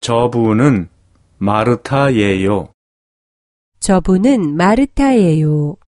저분은 마르타예요. 저분은 마르타예요.